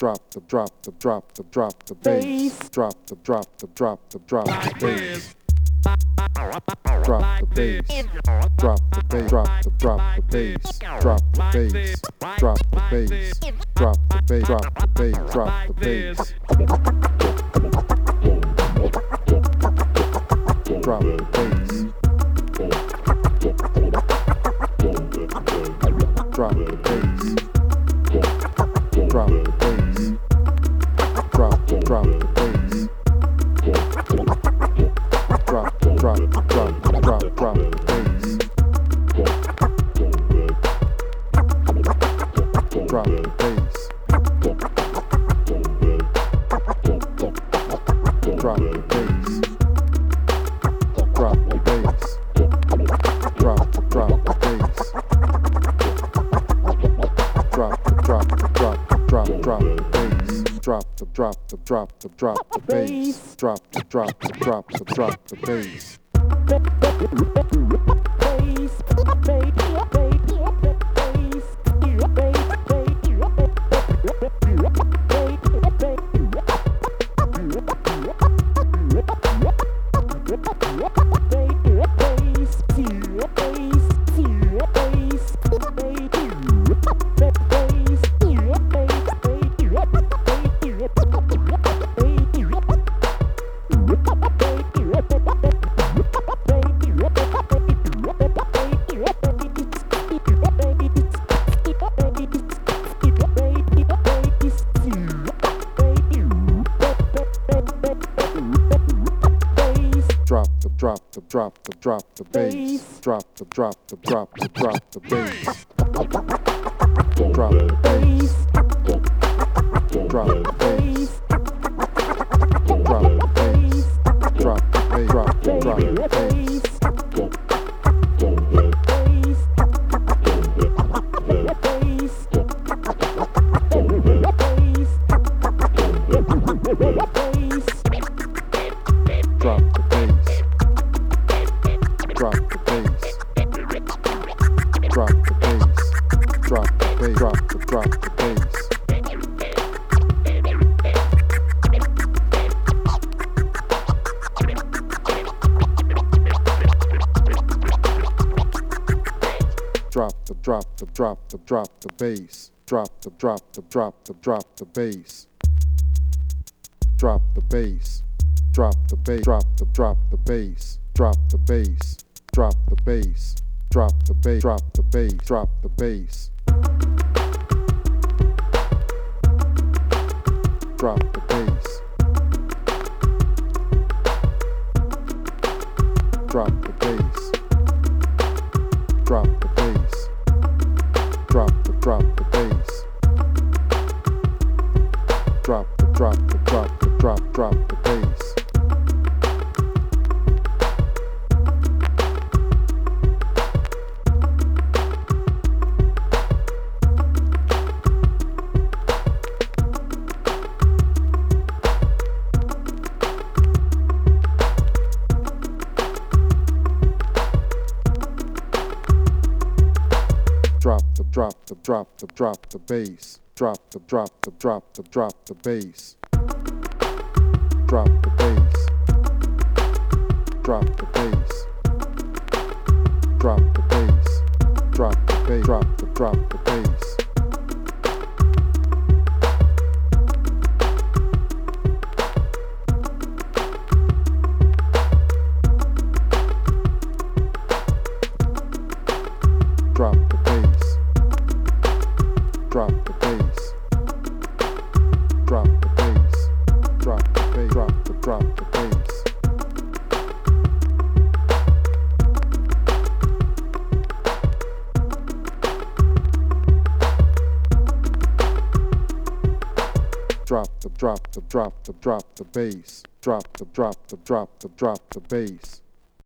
drop the drop the drop the drop the bass drop the drop the drop the drop the bass Drop the bass, drop the bass, drop the drop the bass, drop the bass, drop the bass, drop the bass, drop the bass, drop the bass. Drop the bass. Drop the bass. Drop the drop the bass drop the drop the drop the drop the bass the drop the drop the bass drop the drop the drop the drop the bass drop the bass drop the bass drop the bass drop the bass drop the bass bass drop the drop the bass. Drop the drop the drop the drop the bass. Drop the drop the drop the drop the bass. Drop the bass. Drop the bass drop the drop the bass. Drop the bass. Drop the bass. Drop the bass drop the bass drop the bass drop the bass. Drop the bass. Drop the bass. Drop the drop the bass. Drop the drop the drop the drop drop the bass drop the drop the drop the bass. Drop the drop the drop the drop the bass. Drop the bass. Drop the bass. Drop the bass. Drop the bass. Drop the drop the bass drop the bass. Drop the bass. Drop the bass. Drop the drop the bass. Drop the drop the drop the drop the bass. Drop the drop the drop the drop the bass